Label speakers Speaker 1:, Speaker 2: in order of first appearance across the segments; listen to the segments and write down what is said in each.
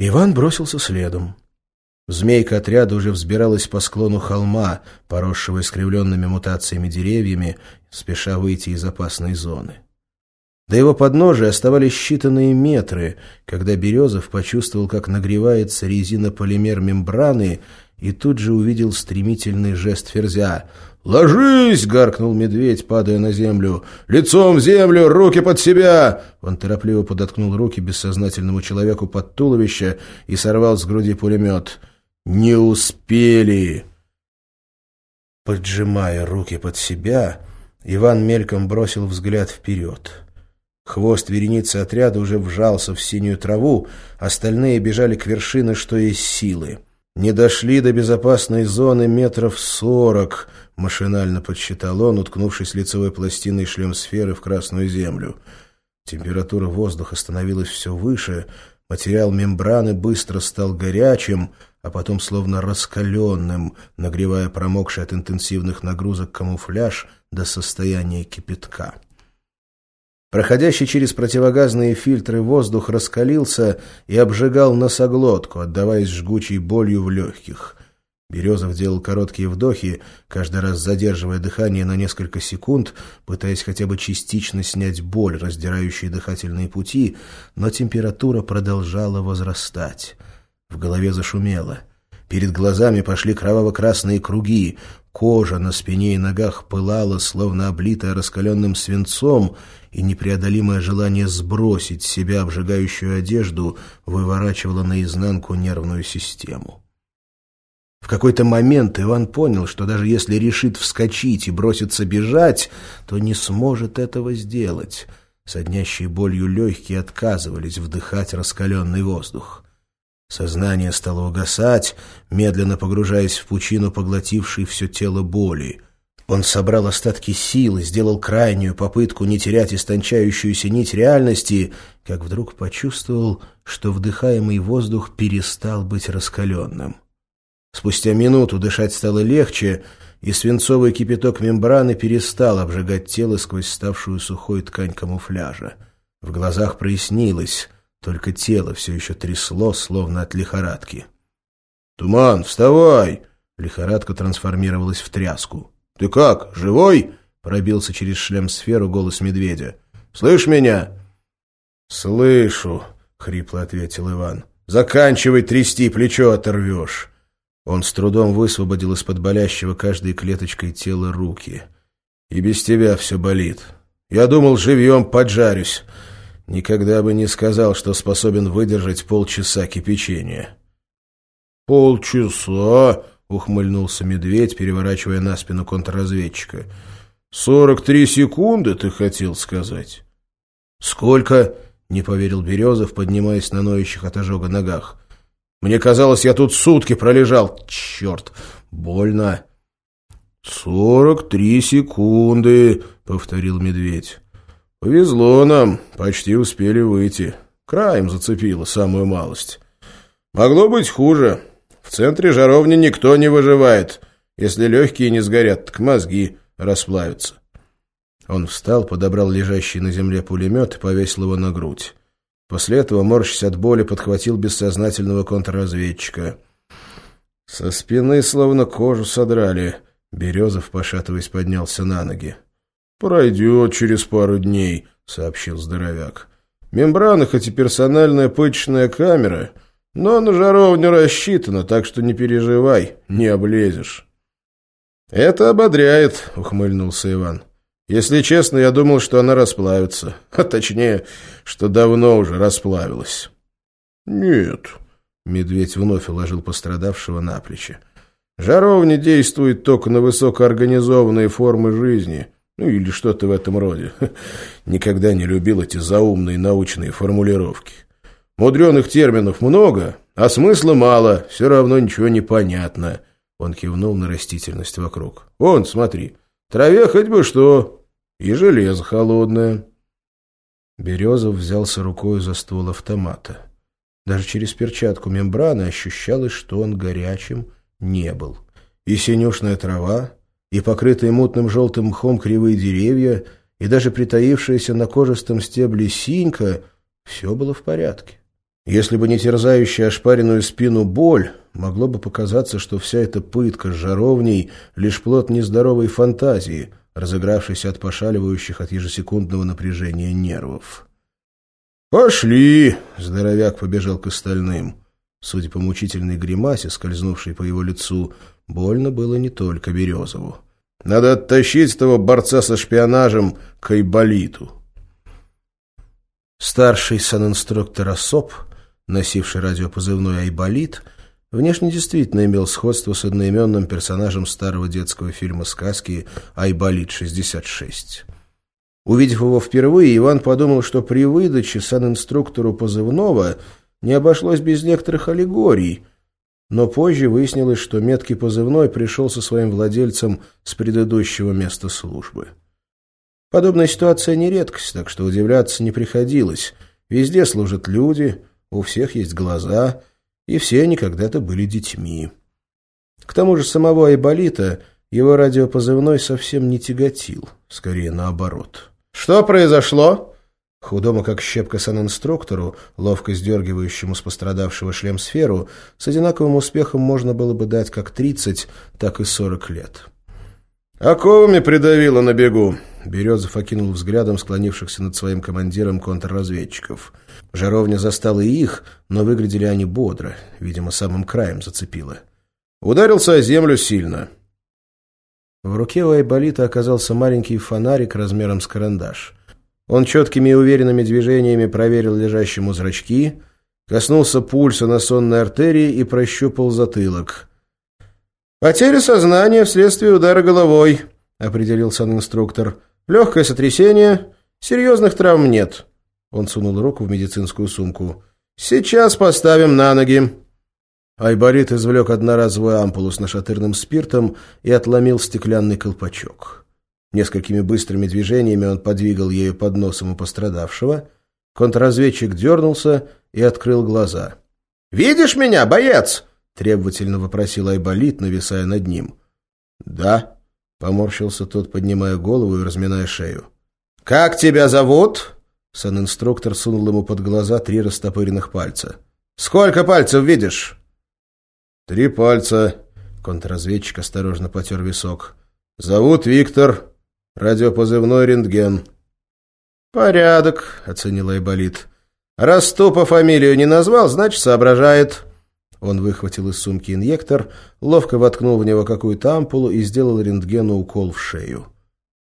Speaker 1: Иван бросился следом. Змейка отряда уже взбиралась по склону холма, поросшего искривленными мутациями деревьями, спеша выйти из опасной зоны. До его подножия оставались считанные метры, когда Березов почувствовал, как нагревается резина-полимер мембраны, и тут же увидел стремительный жест ферзя. «Ложись!» — гаркнул медведь, падая на землю. «Лицом в землю! Руки под себя!» Он торопливо подоткнул руки бессознательному человеку под туловище и сорвал с груди пулемет. «Не успели!» Поджимая руки под себя, Иван мельком бросил взгляд вперед. Хвост вереницы отряда уже вжался в синюю траву, остальные бежали к вершине, что есть силы. Не дошли до безопасной зоны метров сорок, машинально подсчитал он, уткнувшись лицевой пластиной шлем-сферы в красную землю. Температура воздуха становилась все выше, материал мембраны быстро стал горячим, а потом словно раскаленным, нагревая промокший от интенсивных нагрузок камуфляж до состояния кипятка. Проходящий через противогазные фильтры воздух раскалился и обжигал носоглотку, отдаваясь жгучей болью в легких. Березов делал короткие вдохи, каждый раз задерживая дыхание на несколько секунд, пытаясь хотя бы частично снять боль, раздирающие дыхательные пути, но температура продолжала возрастать. В голове зашумело. Перед глазами пошли кроваво-красные круги, кожа на спине и ногах пылала, словно облитая раскаленным свинцом, и непреодолимое желание сбросить себя обжигающую одежду выворачивало наизнанку нервную систему. В какой-то момент Иван понял, что даже если решит вскочить и броситься бежать, то не сможет этого сделать. Соднящие болью легкие отказывались вдыхать раскаленный воздух. Сознание стало угасать, медленно погружаясь в пучину, поглотившей все тело боли. Он собрал остатки сил и сделал крайнюю попытку не терять истончающуюся нить реальности, как вдруг почувствовал, что вдыхаемый воздух перестал быть раскаленным. Спустя минуту дышать стало легче, и свинцовый кипяток мембраны перестал обжигать тело сквозь ставшую сухой ткань камуфляжа. В глазах прояснилось, только тело все еще трясло, словно от лихорадки. «Туман, вставай!» Лихорадка трансформировалась в тряску. «Ты как, живой?» — пробился через шлем сферу голос медведя. «Слышь меня?» «Слышу», — хрипло ответил Иван. «Заканчивай трясти, плечо оторвешь». Он с трудом высвободил из-под болящего каждой клеточкой тела руки. «И без тебя все болит. Я думал, живьем поджарюсь. Никогда бы не сказал, что способен выдержать полчаса кипячения». «Полчаса?» — ухмыльнулся медведь, переворачивая на спину контрразведчика. «Сорок три секунды, ты хотел сказать?» «Сколько?» — не поверил Березов, поднимаясь на ноющих от ожога ногах. «Мне казалось, я тут сутки пролежал. Черт, больно!» «Сорок три секунды», — повторил медведь. «Повезло нам, почти успели выйти. Краем зацепило самую малость. Могло быть хуже». В центре жаровни никто не выживает. Если легкие не сгорят, так мозги расплавятся. Он встал, подобрал лежащий на земле пулемет и повесил его на грудь. После этого, морщись от боли, подхватил бессознательного контрразведчика. Со спины словно кожу содрали. Березов, пошатываясь, поднялся на ноги. «Пройдет через пару дней», — сообщил здоровяк. «Мембрана, хоть и персональная пыточная камера, но на жаровню рассчитано, так что не переживай, не облезешь. «Это ободряет», — ухмыльнулся Иван. «Если честно, я думал, что она расплавится. А точнее, что давно уже расплавилась». «Нет», — медведь вновь уложил пострадавшего на плечи. «Жаровня действует только на высокоорганизованные формы жизни». Ну, или что-то в этом роде. Никогда не любил эти заумные научные формулировки. Мудреных терминов много, а смысла мало, все равно ничего не понятно. Он кивнул на растительность вокруг. Вон, смотри, траве хоть бы что, и железо холодное. Березов взялся рукой за ствол автомата. Даже через перчатку мембраны ощущалось, что он горячим не был. И синюшная трава, и покрытые мутным желтым мхом кривые деревья, и даже притаившаяся на кожистом стебле синька — все было в порядке. Если бы не терзающая ошпаренную спину боль, могло бы показаться, что вся эта пытка с жаровней — лишь плод нездоровой фантазии, разыгравшейся от пошаливающих от ежесекундного напряжения нервов. «Пошли!» — здоровяк побежал к остальным. Судя по мучительной гримасе, скользнувшей по его лицу, больно было не только Березову. «Надо оттащить этого борца со шпионажем к Айболиту». Старший санинструктор Осоп, носивший радиопозывной «Айболит», внешне действительно имел сходство с одноименным персонажем старого детского фильма сказки «Айболит-66». Увидев его впервые, Иван подумал, что при выдаче санинструктору позывного – не обошлось без некоторых аллегорий, но позже выяснилось, что меткий позывной пришел со своим владельцем с предыдущего места службы. Подобная ситуация не редкость, так что удивляться не приходилось. Везде служат люди, у всех есть глаза, и все они когда-то были детьми. К тому же самого Айболита его радиопозывной совсем не тяготил, скорее наоборот. «Что произошло?» Худому, как щепка санинструктору, ловко сдергивающему с пострадавшего шлем сферу, с одинаковым успехом можно было бы дать как 30, так и 40 лет. «Оковами придавило на бегу!» Березов окинул взглядом склонившихся над своим командиром контрразведчиков. Жаровня застала и их, но выглядели они бодро, видимо, самым краем зацепило. Ударился о землю сильно. В руке у Айболита оказался маленький фонарик размером с карандаш. Он четкими и уверенными движениями проверил лежащему зрачки, коснулся пульса на сонной артерии и прощупал затылок. «Потеря сознания вследствие удара головой», — определил санинструктор. «Легкое сотрясение, серьезных травм нет». Он сунул руку в медицинскую сумку. «Сейчас поставим на ноги». Айборит извлек одноразовую ампулу с нашатырным спиртом и отломил стеклянный колпачок. Несколькими быстрыми движениями он подвигал ею под носом у пострадавшего. Контрразведчик дернулся и открыл глаза. «Видишь меня, боец?» — требовательно вопросил Айболит, нависая над ним. «Да», — поморщился тот, поднимая голову и разминая шею. «Как тебя зовут?» Сан-инструктор сунул ему под глаза три растопыренных пальца. «Сколько пальцев видишь?» «Три пальца», — контрразведчик осторожно потер висок. «Зовут Виктор, Радиопозывной рентген. «Порядок», — оценил Айболит. «Раз Тупо фамилию не назвал, значит, соображает». Он выхватил из сумки инъектор, ловко воткнул в него какую-то ампулу и сделал рентгену укол в шею.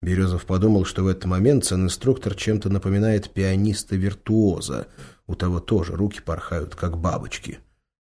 Speaker 1: Березов подумал, что в этот момент сан-инструктор чем-то напоминает пианиста-виртуоза. У того тоже руки порхают, как бабочки.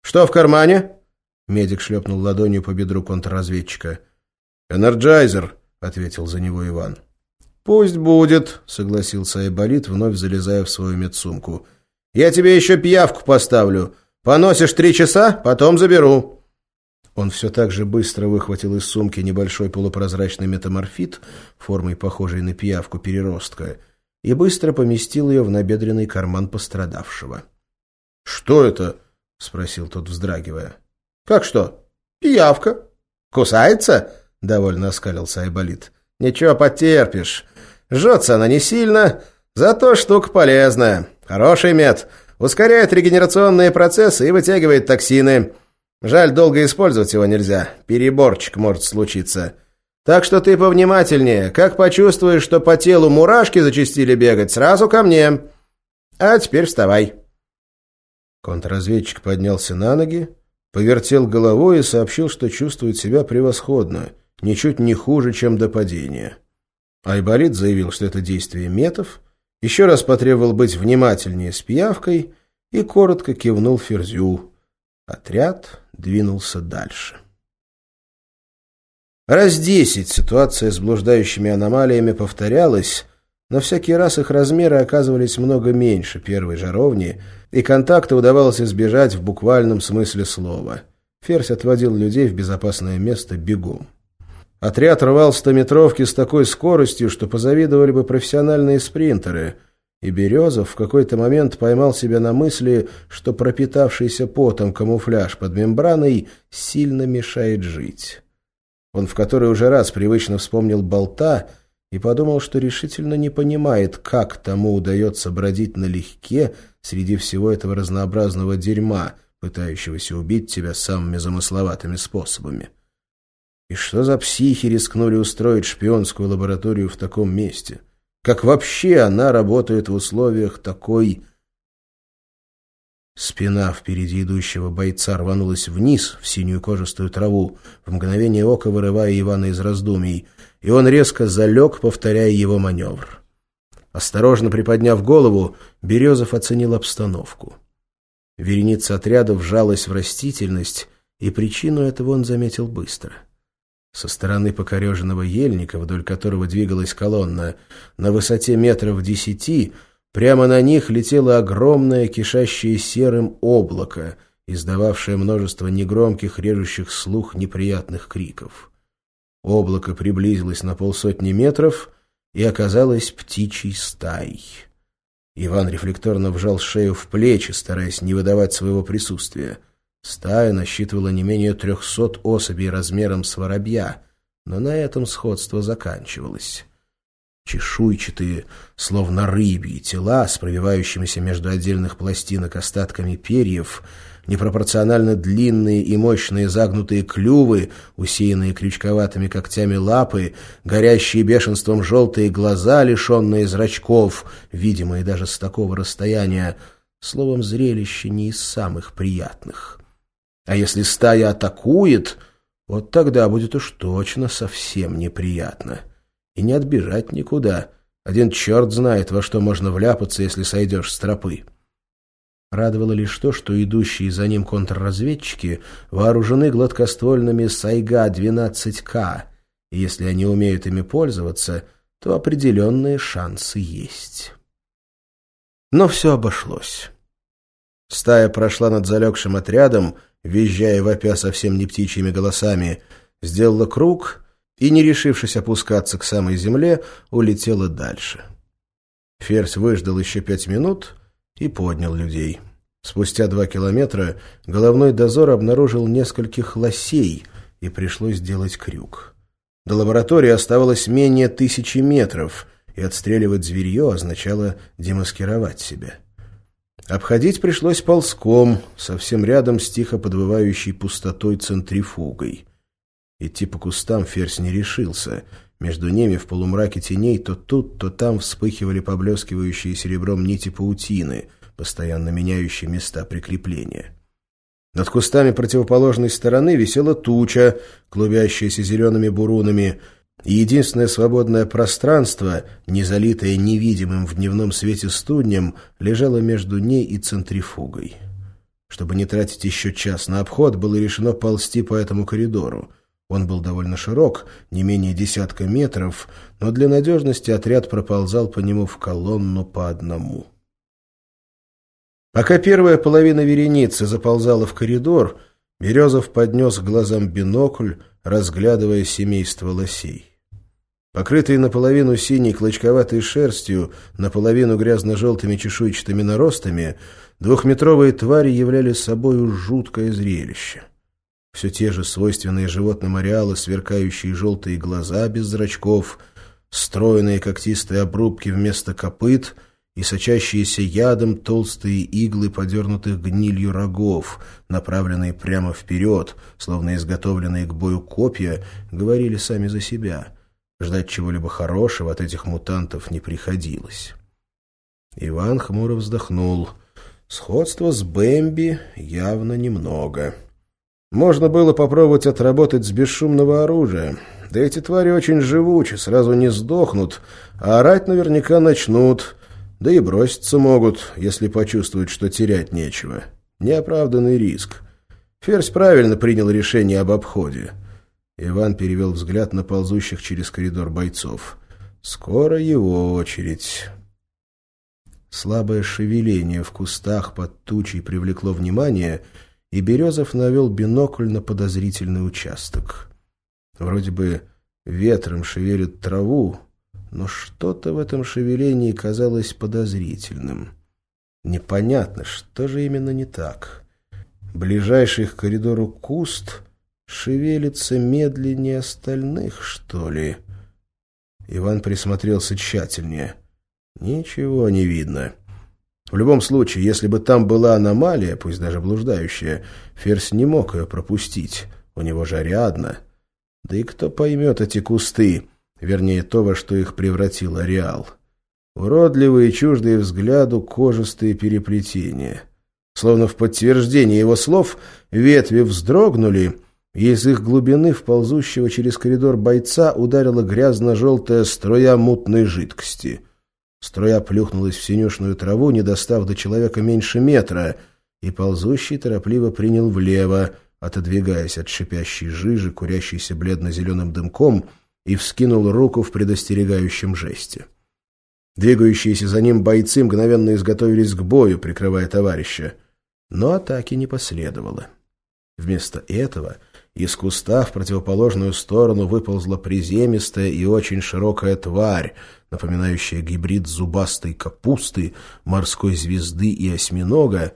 Speaker 1: «Что в кармане?» Медик шлепнул ладонью по бедру контрразведчика. «Энерджайзер», — ответил за него Иван. «Пусть будет», — согласился Айболит, вновь залезая в свою медсумку. «Я тебе еще пиявку поставлю. Поносишь три часа, потом заберу». Он все так же быстро выхватил из сумки небольшой полупрозрачный метаморфит, формой похожей на пиявку переростка, и быстро поместил ее в набедренный карман пострадавшего. «Что это?» — спросил тот, вздрагивая. «Как что? Пиявка. Кусается?» — довольно оскалился Айболит. «Ничего, потерпишь. Жжется она не сильно, зато штука полезная. Хороший мед. Ускоряет регенерационные процессы и вытягивает токсины. Жаль, долго использовать его нельзя. Переборчик может случиться. Так что ты повнимательнее. Как почувствуешь, что по телу мурашки зачастили бегать, сразу ко мне. А теперь вставай». Контрразведчик поднялся на ноги, повертел головой и сообщил, что чувствует себя превосходно — ничуть не хуже, чем до падения. Айболит заявил, что это действие метов, еще раз потребовал быть внимательнее с пиявкой и коротко кивнул Ферзю. Отряд двинулся дальше. Раз десять ситуация с блуждающими аномалиями повторялась, но всякий раз их размеры оказывались много меньше первой жаровни, и контакта удавалось избежать в буквальном смысле слова. Ферзь отводил людей в безопасное место бегом. Отряд рвал стометровки с такой скоростью, что позавидовали бы профессиональные спринтеры, и Березов в какой-то момент поймал себя на мысли, что пропитавшийся потом камуфляж под мембраной сильно мешает жить. Он в который уже раз привычно вспомнил болта и подумал, что решительно не понимает, как тому удается бродить налегке среди всего этого разнообразного дерьма, пытающегося убить тебя самыми замысловатыми способами. И что за психи рискнули устроить шпионскую лабораторию в таком месте? Как вообще она работает в условиях такой... Спина впереди идущего бойца рванулась вниз, в синюю кожистую траву, в мгновение ока вырывая Ивана из раздумий, и он резко залег, повторяя его маневр. Осторожно приподняв голову, Березов оценил обстановку. Вереница отряда вжалась в растительность, и причину этого он заметил быстро. Со стороны покореженного ельника, вдоль которого двигалась колонна, на высоте метров десяти — Прямо на них летело огромное, кишащее серым облако, издававшее множество негромких, режущих слух неприятных криков. Облако приблизилось на полсотни метров и оказалось птичьей стаей. Иван рефлекторно вжал шею в плечи, стараясь не выдавать своего присутствия. Стая насчитывала не менее трехсот особей размером с воробья, но на этом сходство заканчивалось чешуйчатые, словно рыбьи тела с пробивающимися между отдельных пластинок остатками перьев, непропорционально длинные и мощные загнутые клювы, усеянные крючковатыми когтями лапы, горящие бешенством желтые глаза, лишенные зрачков, видимые даже с такого расстояния, словом, зрелище не из самых приятных. А если стая атакует, вот тогда будет уж точно совсем неприятно. И не отбежать никуда. Один черт знает, во что можно вляпаться, если сойдешь с тропы. Радовало лишь то, что идущие за ним контрразведчики вооружены гладкоствольными Сайга-12К, и если они умеют ими пользоваться, то определенные шансы есть. Но все обошлось. Стая прошла над залегшим отрядом, визжая вопя совсем не птичьими голосами, сделала круг и, не решившись опускаться к самой земле, улетела дальше. Ферзь выждал еще пять минут и поднял людей. Спустя два километра головной дозор обнаружил нескольких лосей, и пришлось сделать крюк. До лаборатории оставалось менее тысячи метров, и отстреливать зверье означало демаскировать себя. Обходить пришлось ползком, совсем рядом с тихо подвывающей пустотой центрифугой. Идти по кустам Ферзь не решился. Между ними в полумраке теней то тут, то там вспыхивали поблескивающие серебром нити паутины, постоянно меняющие места прикрепления. Над кустами противоположной стороны висела туча, клубящаяся зелеными бурунами, единственное свободное пространство, не залитое невидимым в дневном свете студнем, лежало между ней и центрифугой. Чтобы не тратить еще час на обход, было решено ползти по этому коридору. Он был довольно широк, не менее десятка метров, но для надежности отряд проползал по нему в колонну по одному. Пока первая половина вереницы заползала в коридор, Березов поднес к глазам бинокль, разглядывая семейство лосей. Покрытые наполовину синей клочковатой шерстью, наполовину грязно-желтыми чешуйчатыми наростами, двухметровые твари являли собою жуткое зрелище. Все те же свойственные животным ареалы, сверкающие желтые глаза без зрачков, стройные когтистые обрубки вместо копыт и сочащиеся ядом толстые иглы подернутых гнилью рогов, направленные прямо вперед, словно изготовленные к бою копья, говорили сами за себя. Ждать чего-либо хорошего от этих мутантов не приходилось. Иван хмуро вздохнул. Сходство с Бэмби явно немного. Можно было попробовать отработать с бесшумного оружия. Да эти твари очень живучи, сразу не сдохнут, а орать наверняка начнут, да и броситься могут, если почувствуют, что терять нечего. Неоправданный риск. Ферзь правильно принял решение об обходе. Иван перевел взгляд на ползущих через коридор бойцов. Скоро его очередь. Слабое шевеление в кустах под тучей привлекло внимание — и Березов навел бинокль на подозрительный участок. Вроде бы ветром шевелит траву, но что-то в этом шевелении казалось подозрительным. Непонятно, что же именно не так. Ближайший к коридору куст шевелится медленнее остальных, что ли? Иван присмотрелся тщательнее. Ничего не видно. В любом случае, если бы там была аномалия, пусть даже блуждающая, Ферзь не мог ее пропустить. У него же Ариадна. Да и кто поймет эти кусты, вернее, то, во что их превратил Ареал. Уродливые чуждые взгляду кожистые переплетения. Словно в подтверждение его слов ветви вздрогнули, из их глубины в ползущего через коридор бойца ударила грязно-желтая струя мутной жидкости. Струя плюхнулась в синюшную траву, не достав до человека меньше метра, и ползущий торопливо принял влево, отодвигаясь от шипящей жижи, курящейся бледно-зеленым дымком, и вскинул руку в предостерегающем жесте. Двигающиеся за ним бойцы мгновенно изготовились к бою, прикрывая товарища. Но атаки не последовало. Вместо этого из куста в противоположную сторону выползла приземистая и очень широкая тварь, напоминающая гибрид зубастой капусты, морской звезды и осьминога,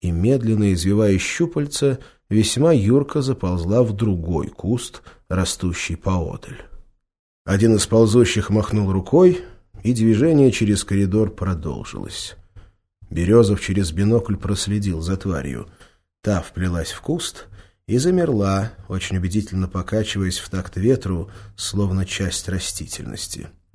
Speaker 1: и, медленно извивая щупальца, весьма юрко заползла в другой куст, растущий поодаль. Один из ползущих махнул рукой, и движение через коридор продолжилось. Березов через бинокль проследил за тварью. Та вплелась в куст и замерла, очень убедительно покачиваясь в такт ветру, словно часть растительности. —